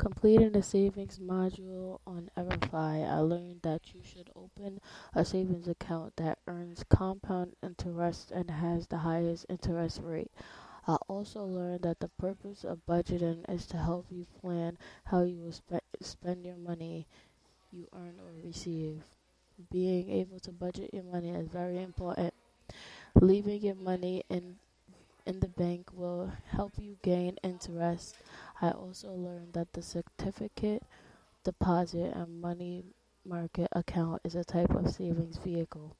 Completing the savings module on Everfi, I learned that you should open a savings account that earns compound interest and has the highest interest rate. I also learned that the purpose of budgeting is to help you plan how you will spe- spend your money you earn or receive. Being able to budget your money is very important. Leaving your money in in the bank will help you gain interest. I also learned that the certificate deposit and money market account is a type of savings vehicle.